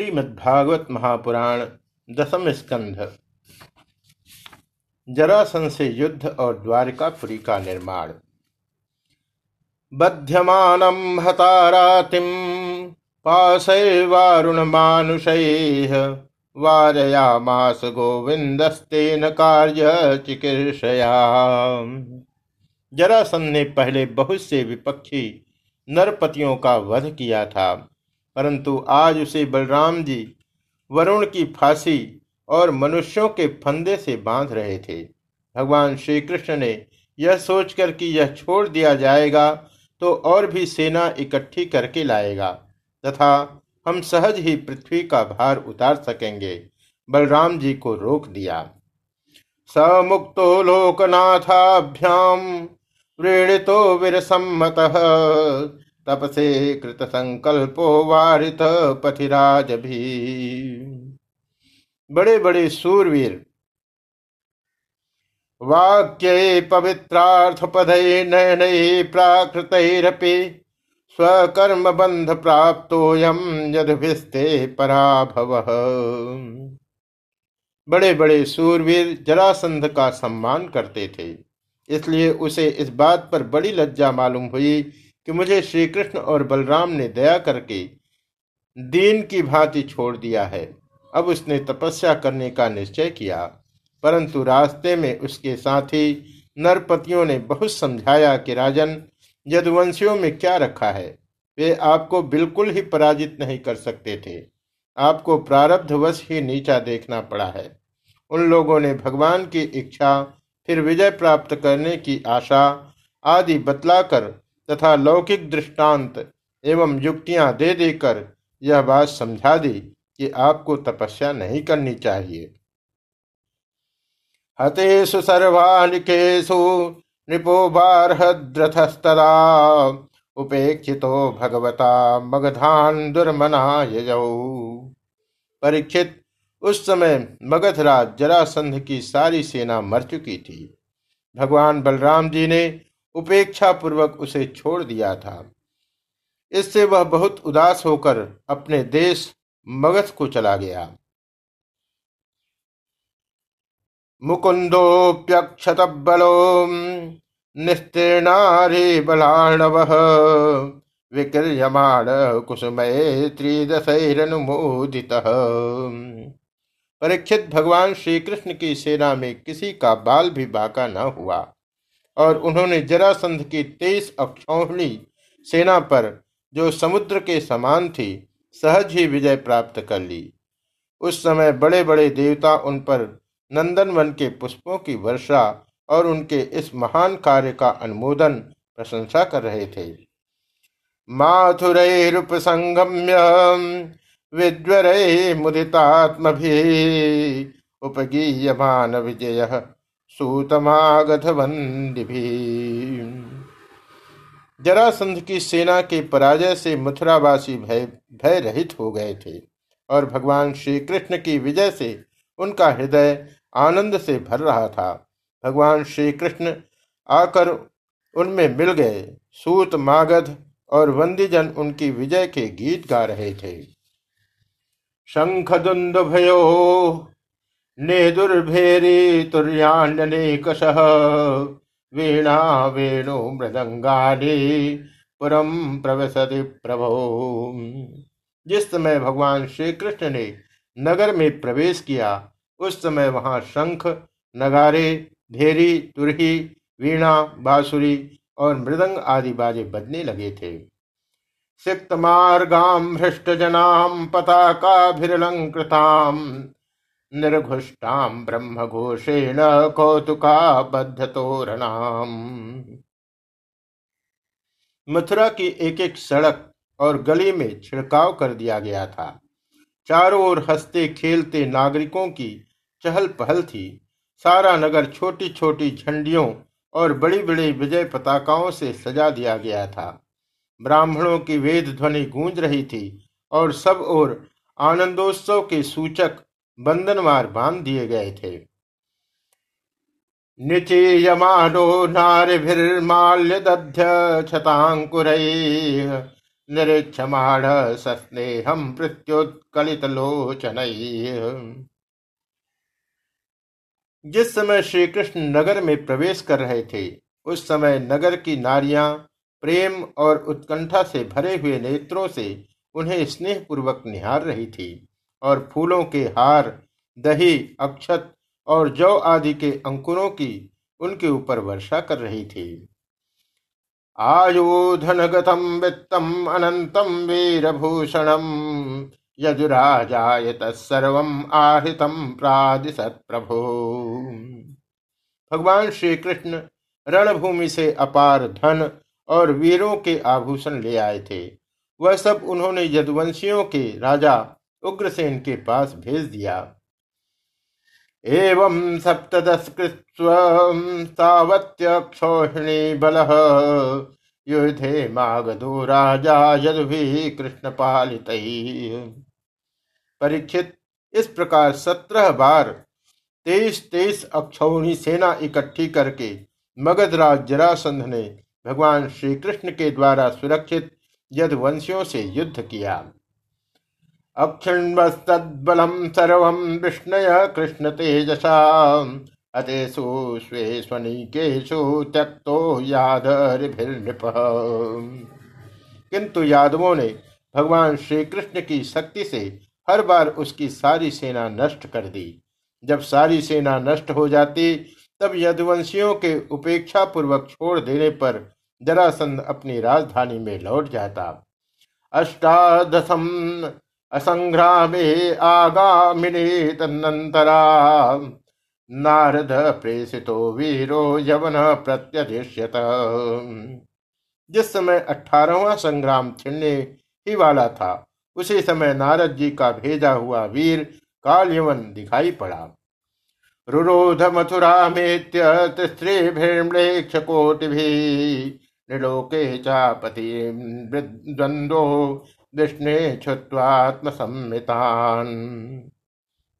श्रीमद्भागवत महापुराण दसम स्कंध। जरासन से युद्ध और द्वारिकापुरी का निर्माण। बध्यमानम हतारातिम पाशैवारुण मानुषैः वारयामास गोविंदस्तेन कार्य चिकीर्षया। जरासन ने पहले बहुत से विपक्षी नरपतियों का वध किया था। परंतु आज उसे बलराम जी वरुण की फांसी और मनुष्यों के फंदे से बाँध रहे थे। भगवान श्री कृष्ण ने यह सोचकर कि यह छोड़ दिया जाएगा तो और भी सेना इकट्ठी करके लाएगा, तथा हम सहज ही पृथ्वी का भार उतार सकेंगे। बलराम जी को रोक दिया। स मुक्तो लोकनाथाभ्याम व्रीड़ितो वीरसम्मत। तपसे कृत संकल्पो वारित पथिराज भी। बड़े बड़े सूरवीर, वाक्य पवित्रार्थ पद नयन प्राकृतरपि स्वकर्म बंध प्राप्तोयम यदभिस्ते पराभव। बड़े बड़े सूरवीर जरासंध का सम्मान करते थे, इसलिए उसे इस बात पर बड़ी लज्जा मालूम हुई कि मुझे श्री कृष्ण और बलराम ने दया करके दीन की भांति छोड़ दिया है। अब उसने तपस्या करने का निश्चय किया, परंतु रास्ते में उसके साथी नरपतियों ने बहुत समझाया कि, राजन, यदुवंशियों में क्या रखा है? वे आपको बिल्कुल ही पराजित नहीं कर सकते थे। आपको प्रारब्धवश ही नीचा देखना पड़ा है। उन लोगों ने भगवान की इच्छा, फिर विजय प्राप्त करने की आशा आदि बतलाकर तथा लौकिक दृष्टांत एवं युक्तियाँ दे देकर यह बात समझा दी कि आपको तपस्या नहीं करनी चाहिए। हतेषु सर्वानिकेषु नृपो बारहद्रथस्तदा उपेक्षितो भगवता मगधान दुर्मना परीक्षित, उस समय मगधराज जरासंध की सारी सेना मर चुकी थी। भगवान बलराम जी ने उपेक्षा पूर्वक उसे छोड़ दिया था। इससे वह बहुत उदास होकर अपने देश मगध को चला गया। मुकुंदोप्यक्षत बलो निस्तीर्णारे बलाणव विक्रियमाण कुसुमय त्रिदशैरनुमोदित परीक्षित भगवान श्री कृष्ण की सेना में किसी का बाल भी बाका न हुआ। और उन्होंने जरासंध की तेईस अक्षौहिणी सेना पर, जो समुद्र के समान थी, सहज ही विजय प्राप्त कर ली। उस समय बड़े बड़े देवता उन पर नंदनवन के पुष्पों की वर्षा और उनके इस महान कार्य का अनुमोदन प्रशंसा कर रहे थे। माथुरैरूप संगम्य विद्वर मुदितात्म उपगीयमान विजय भी जरासंध की सेना के पराजय से मथुरावासी भय भय रहित हो गए थे और भगवान श्री कृष्ण की विजय से उनका हृदय आनंद से भर रहा था। भगवान श्री कृष्ण आकर उनमें मिल गए। सूत, मागध और वंदीजन उनकी विजय के गीत गा रहे थे। शंख दुंद भयो नेदुर्भेरी तुर्याण्यनेकशः वीणा वेणु मृदंगानी पुरम प्रवसति प्रभो। जिस समय भगवान श्री कृष्ण ने नगर में प्रवेश किया, उस समय वहाँ शंख, नगारे, धेरी, तुरही, वीणा, बांसुरी और मृदंग आदि बाजे बजने लगे थे। सिक्त मार्गाम भ्रष्ट जनाम पताकाभिरलंकृताम निर्घुष्टाम ब्रह्म घोषेण कौतुका बद्ध तोरणाम मथुरा की एक एक सड़क और गली में छिड़काव कर दिया गया था। चारों ओर हँसते खेलते नागरिकों की चहल पहल थी। सारा नगर छोटी छोटी झंडियों और बड़ी बड़ी विजय पताकाओं से सजा दिया गया था। ब्राह्मणों की वेद ध्वनि गूंज रही थी और सब ओर आनंदोत्सव के सूचक बंधनवार बाँध दिए गए थे। निचीयमानो नारिभिर्माल्य दध्य छतांकुर निरीक्षमाण सस्नेहम प्रत्योत्कलित जिस समय श्री कृष्ण नगर में प्रवेश कर रहे थे, उस समय नगर की नारियाँ प्रेम और उत्कंठा से भरे हुए नेत्रों से उन्हें स्नेह पूर्वक निहार रही थी। और फूलों के हार, दही, अक्षत और जौ आदि के अंकुरों की उनके ऊपर वर्षा कर रही थी। आयुधनगतम वित्तम अनंतम वीरभूषणम यजुराजाय तत्सर्व आहृतम प्रादिशत प्रभु भगवान श्री कृष्ण रणभूमि से अपार धन और वीरों के आभूषण ले आए थे। वह सब उन्होंने यदुवंशियों के राजा उग्रसेन के पास भेज दिया। एवं सप्तदश कृत्वत्यक्षोहिणी बल युधे मागधो राजा यदुभि कृष्ण पालित परीक्षित, इस प्रकार सत्रह बार तेईस तेईस अक्षौणी सेना इकट्ठी करके मगधराज जरासंध ने भगवान श्री कृष्ण के द्वारा सुरक्षित यदवंशियों से युद्ध किया। अक्षिण्वस्तद्बलं सर्वं विष्णय कृष्ण तेजसा अतेषु स्वेष्वनीकेषु त्यक्तो यादरिभिर्नृप। किंतु यादवों ने भगवान श्री कृष्ण की शक्ति से हर बार उसकी सारी सेना नष्ट कर दी। जब सारी सेना नष्ट हो जाती, तब यदुवंशियों के उपेक्षा पूर्वक छोड़ देने पर जरासंध अपनी राजधानी में लौट जाता। अष्टादशम असंग्रामे आगामिने तन्नंतरा नारद प्रेषितो वीरो यवन प्रत्यधिष्यत। जिस समय अठारहवा संग्राम छिड़ने ही वाला था, उसी समय नारद जी का भेजा हुआ वीर काल यवन दिखाई पड़ा। रुरोध मथुरा मेत्य तिस्त्रीभिर्म्लेक्ष कोटिभि निलोके चापति द्वंद्वो विष्णु छुत्वात्मसम्मितान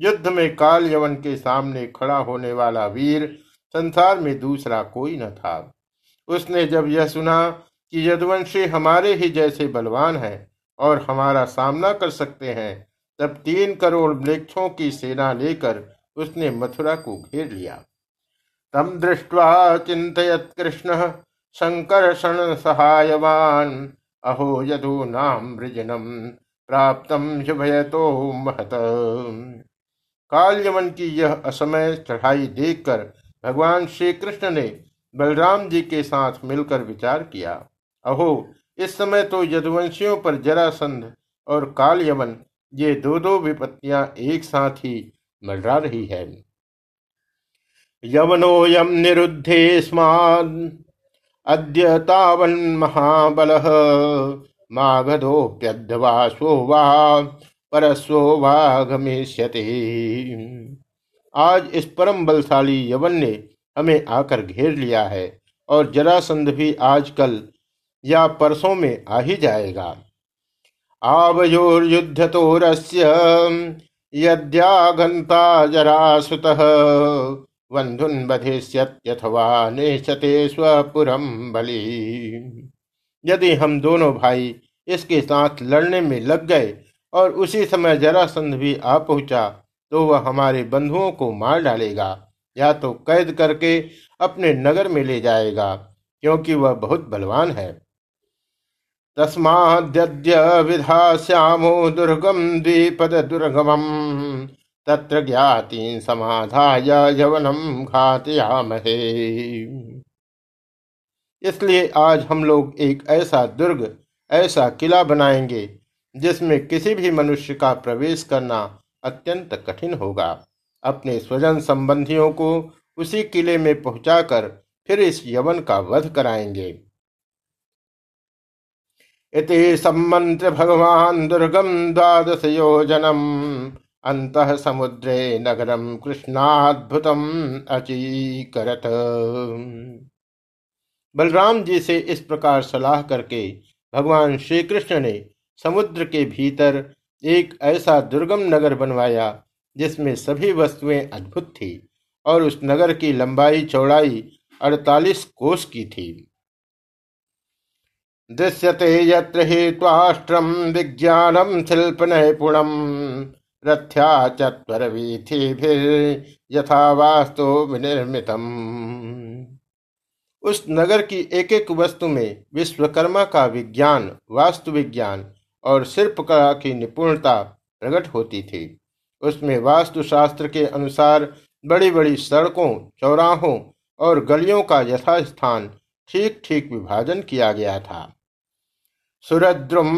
युद्ध में काल यवन के सामने खड़ा होने वाला वीर संसार में दूसरा कोई न था। उसने जब यह सुना कि यदुवंशी हमारे ही जैसे बलवान है और हमारा सामना कर सकते हैं, तब तीन करोड़ वृक्षों की सेना लेकर उसने मथुरा को घेर लिया। तम दृष्टवा चिंतित कृष्ण शंकर सहायवान। अहो यदूनाम वृजनम प्राप्त शुभयतो महत। काल यमन की यह असमय चढ़ाई देखकर भगवान श्री कृष्ण ने बलराम जी के साथ मिलकर विचार किया। अहो, इस समय तो यदुवंशियों पर जरासंध और काल यमन ये दो दो विपत्तियाँ एक साथ ही मलरा रही है। यवनोयम निरुद्धे स्मान अद्य तावन्महाबलः माघधोप्यध्यवासो वा, परस्वो वा गमिष्यति आज इस परम बलशाली यवन ने हमें आकर घेर लिया है और जरासंध भी आजकल या परसों में आ ही जाएगा। आवयोर्युद्ध तो यद्याघंता जरासुतः बधिष्यथवा नेशते स्वपुरम बलि। यदि हम दोनों भाई इसके साथ लड़ने में लग गए और उसी समय जरासंध भी आ पहुँचा तो वह हमारे बंधुओं को मार डालेगा, या तो कैद करके अपने नगर में ले जाएगा, क्योंकि वह बहुत बलवान है। तस्माद्य विधा श्यामो दुर्गम द्विपद दुर्गम तत्र ज्ञाति समाधाय यवनम घातयामहे इसलिए आज हम लोग एक ऐसा दुर्ग, ऐसा किला बनाएँगे, जिसमें किसी भी मनुष्य का प्रवेश करना अत्यंत कठिन होगा। अपने स्वजन संबंधियों को उसी किले में पहुंचाकर फिर इस यवन का वध कराएँगे। इति सम्मंत्र भगवान दुर्गम द्वादश योजनम अंत समुद्रे नगरम कृष्णाद्भुतम अचीकरत। बलराम जी से इस प्रकार सलाह करके भगवान श्री कृष्ण ने समुद्र के भीतर एक ऐसा दुर्गम नगर बनवाया, जिसमें सभी वस्तुएँ अद्भुत थी और उस नगर की लंबाई चौड़ाई 48 कोस की थी। दृश्यते यत्र हेत्वाष्ट्रम विज्ञानम शिल्प नैपुणम। रथ्या चत्वर यथा वास्तु विनिर्मितम। उस नगर की एक एक वस्तु में विश्वकर्मा का विज्ञान, वास्तु विज्ञान और शिल्पकला की निपुणता प्रकट होती थी। उसमें वास्तुशास्त्र के अनुसार बड़ी बड़ी सड़कों, चौराहों और गलियों का यथास्थान ठीक ठीक विभाजन किया गया था। सुरद्रुम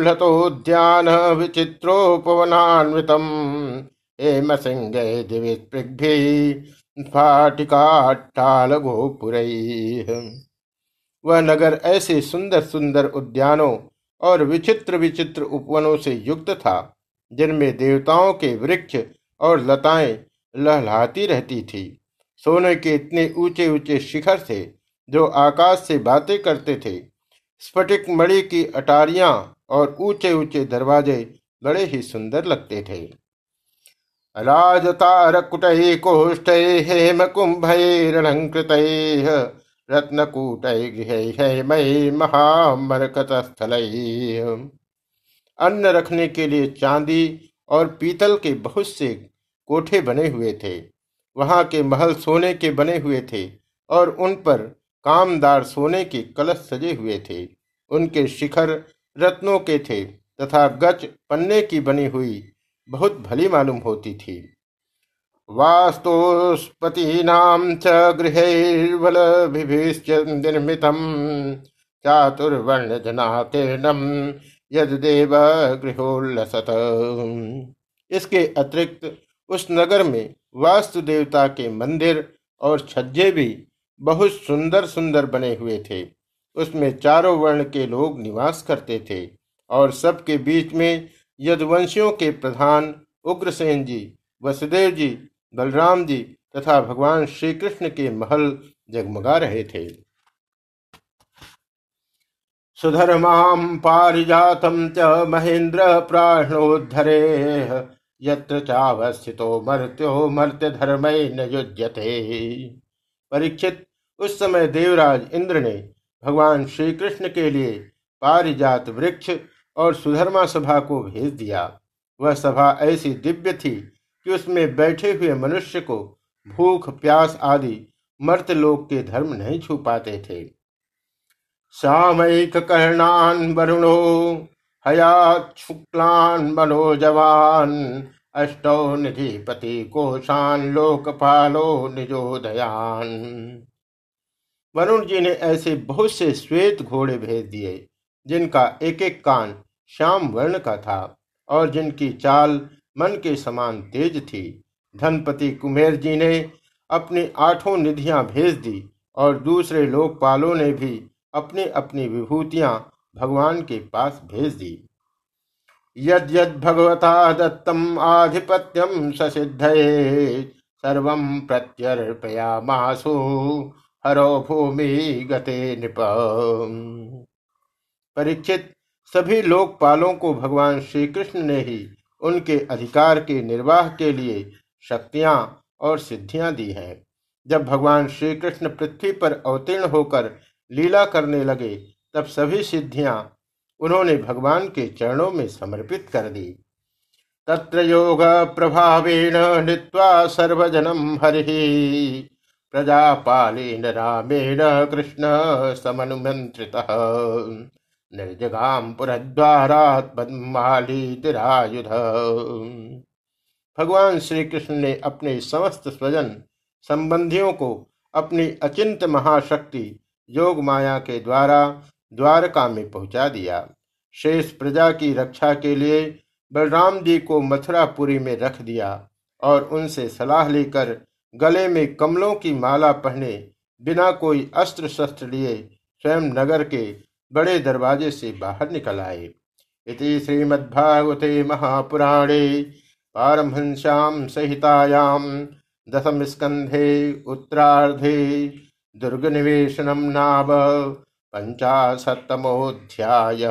लतोद्यान विचित्रोपवनान्वितम। हेम सिंह दिविस्पृग्भि फाटिकाटाल वह नगर ऐसे सुंदर सुंदर उद्यानों और विचित्र विचित्र उपवनों से युक्त था, जिनमें देवताओं के वृक्ष और लताएँ लहलाती रहती थी। सोने के इतने ऊँचे ऊँचे शिखर थे जो आकाश से बातें करते थे। स्फटिक मणि की अटारियाँ और ऊँचे ऊँचे दरवाजे बड़े ही सुंदर लगते थे। राजतारकुट कोष्ठ हेम कुंभैरणकृत रत्नकूट गृह महामरकत स्थल अन्न रखने के लिए चांदी और पीतल के बहुत से कोठे बने हुए थे। वहाँ के महल सोने के बने हुए थे और उन पर कामदार सोने के कलश सजे हुए थे। उनके शिखर रत्नों के थे तथा गच पन्ने की बनी हुई बहुत भली मालूम होती थी। वास्तुस्पतीनाम च निर्मित चातुर्वर्ण जनातीर्णम यद देव गृहोल्लसत। इसके अतिरिक्त उस नगर में वास्तु देवता के मंदिर और छज्जे भी बहुत सुंदर सुंदर बने हुए थे। उसमें चारों वर्ण के लोग निवास करते थे और सबके बीच में यदुवंशियों के प्रधान उग्रसेन जी, वसुदेव जी, बलराम जी तथा भगवान श्री कृष्ण के महल जगमगा रहे थे। सुधर्माम पारिजातम च महेंद्र प्राणोद्धरे चावस्थितो मर्त्यो मर्त्य धर्म न युज्यते। परीक्षित उस समय देवराज इंद्र ने भगवान श्री कृष्ण के लिए पारिजात वृक्ष और सुधर्मा सभा को भेज दिया। वह सभा ऐसी दिव्य थी कि उसमें बैठे हुए मनुष्य को भूख, प्यास आदि मर्त लोक के धर्म नहीं छू पाते थे। सामयिक कर्णान वरुणो, हयात शुक्लान मनोजवान, अष्टौ निधिपति कोशान लोकपालो निजोदयान। वरुण जी ने ऐसे बहुत से श्वेत घोड़े भेज दिए, जिनका एक एक कान श्याम वर्ण का था और जिनकी चाल मन के समान तेज थी। धनपति कुमेर जी ने अपनी आठों निधियाँ भेज दी और दूसरे लोकपालों ने भी अपनी अपनी विभूतियाँ भगवान के पास भेज दी। यद यद भगवता दत्तम आधिपत्यम ससिद्ध सर्व प्रत्यर्पयामासु। हरो भूमि गते नृप। परीक्षित, सभी लोकपालों को भगवान श्री कृष्ण ने ही उनके अधिकार के निर्वाह के लिए शक्तियाँ और सिद्धियाँ दी हैं। जब भगवान श्री कृष्ण पृथ्वी पर अवतीर्ण होकर लीला करने लगे, तब सभी सिद्धियाँ उन्होंने भगवान के चरणों में समर्पित कर दी। तत्र योग प्रभावेण नृत्वा सर्वजनम हरि। प्रजापालेन रामेण कृष्ण समनुमंत्रित निर्जगाम पुरद्वारात तिरायुध भगवान श्री कृष्ण ने अपने समस्त स्वजन संबंधियों को अपनी अचिंत महाशक्ति योग माया के द्वारा द्वारका में पहुँचा दिया। शेष प्रजा की रक्षा के लिए बलराम जी को मथुरापुरी में रख दिया और उनसे सलाह लेकर गले में कमलों की माला पहने, बिना कोई अस्त्र शस्त्र लिए स्वयं नगर के बड़े दरवाजे से बाहर निकल आए। इति श्रीमद्भागवते महापुराणे पारमहंस्याम सहितायाम दशम स्कंधे उत्तरार्धे दुर्ग निवेशनम नाम पंचाशतमोध्याय